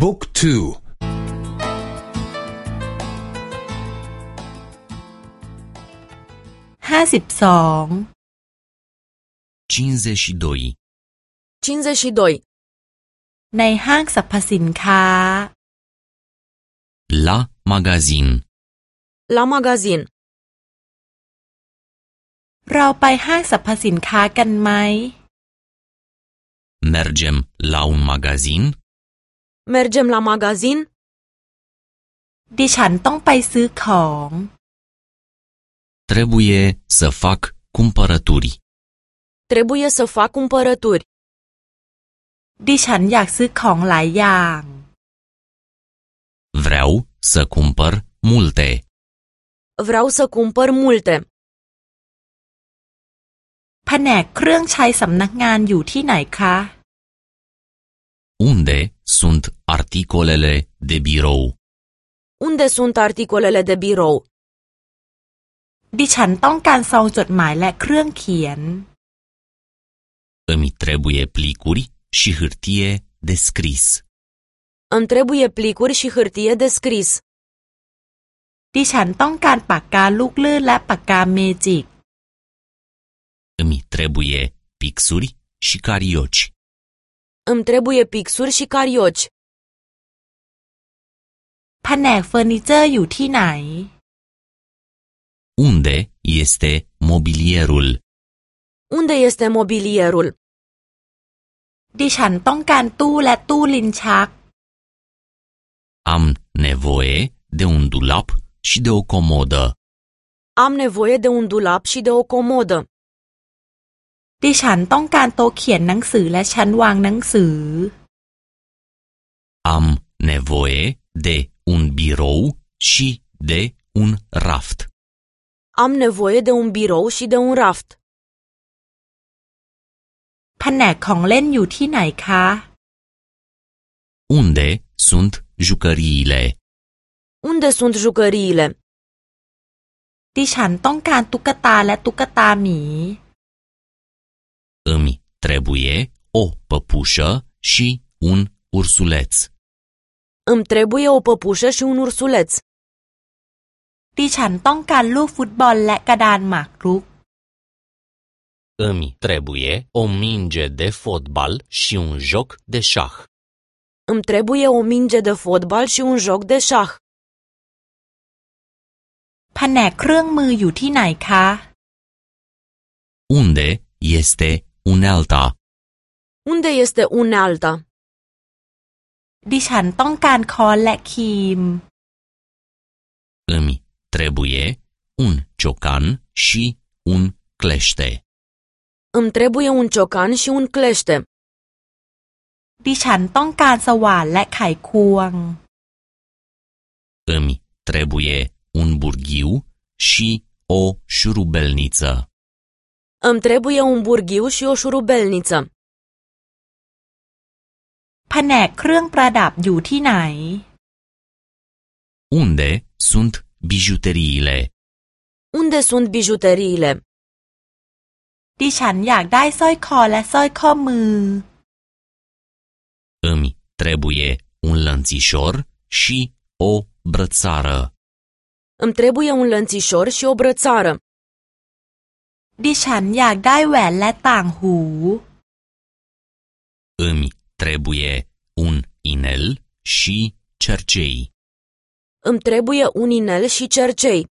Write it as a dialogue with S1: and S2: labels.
S1: บุ๊กทู
S2: ห้าสิบสอง
S3: 52
S4: 52.
S2: ในห้างสรรพสินค้า
S3: La magazin
S4: La magazin.
S2: เราไปห้างสรรพสินค้ากันไหม
S3: Mergem la un magazin?
S4: Mergem la magazin?
S2: ดิฉันต้องไปซื้อของ
S3: Trebuie să fac cumpărături.
S4: Trebuie să fac cumpărături.
S2: ดิฉันอยากซื้อของหลายอย่าง
S3: Vreau să cumpăr multe.
S4: Vreau să cumpăr multe.
S2: แผนกเครื่องใช้สำนักงานอยู่ที่ไหนคะ
S3: Unde sunt articolele de birou?
S4: Unde sunt articolele de birou?
S2: ดิฉันต้องการซองจดหมายและเครื่องเขียน
S3: Îmi trebuie plicuri și hârtie de scris.
S4: Îmi trebuie plicuri și hârtie de scris.
S2: ดิฉันต้องการปากกาลูกลื่นและปากกาเมจิก
S3: Îmi trebuie pixuri și carioci.
S4: Îmi trebuie pixuri și carioci.
S2: แผนกเฟอร์นิเจอร์อยู่ที่ไหน
S3: Unde este mobilierul?
S4: Unde este mobilierul?
S2: ดิฉันต้องการตู้และตู้ลิ้นชัก
S3: Am nevoie de un dulap și de o comodă.
S4: Am nevoie de un dulap și de o comodă.
S2: ดิฉันต้องการโต๊ะเขียนหนังสือและชั้นวางหนังสือ
S3: Am nevoie de un birou și de un raft.
S4: Am nevoie de un birou și de un raft.
S2: แผนกของเล่นอยู่ที่ไหนคะ
S3: Unde sunt jucăriile?
S4: Unde sunt jucăriile?
S2: ดิฉันต้องการตุ๊กตาและตุ๊กตาหมี
S3: Îmi trebuie o păpușă și un ursuleț.
S4: Îmi trebuie o păpușă și un ursuleț.
S2: ดิฉันต้องการลูกฟุตบอลและกระดานหมากรุก
S3: Îmi trebuie o minge de fotbal și un joc de șah.
S4: Îmi trebuie o minge de fotbal și un joc de șah.
S2: แผนกเครื่องมืออยู่ที่ไหนคะ
S3: Unde este unealta?
S4: Unde este unealta?
S2: ดิฉันต้องการค้อนและครีม
S3: Îmi trebuie un ciocan și un clește.
S4: Îmi trebuie un ciocan și un clește.
S2: ดิฉันต้องการสว่านและไขควง
S3: Îmi trebuie un burghiu și o șurubelniță.
S4: Îmi trebuie un burghiu și o șurubelniță.
S2: แผนกเครื่องประดับอยู่ที่ไหน
S3: Unde sunt bijuteriile?
S4: Unde sunt bijuteriile?
S2: ดิฉันอยากได้สร้อยคอและสร้อยข้อมือ
S3: Îmi trebuie un lănțișor și o brățară.
S4: Îmi trebuie un lănțișor și o brățară.
S2: ดิฉันอยากได้แหวนและต่างหู
S3: Îmi trebuie un inel și cercei.
S4: Îmi trebuie un inel și cercei.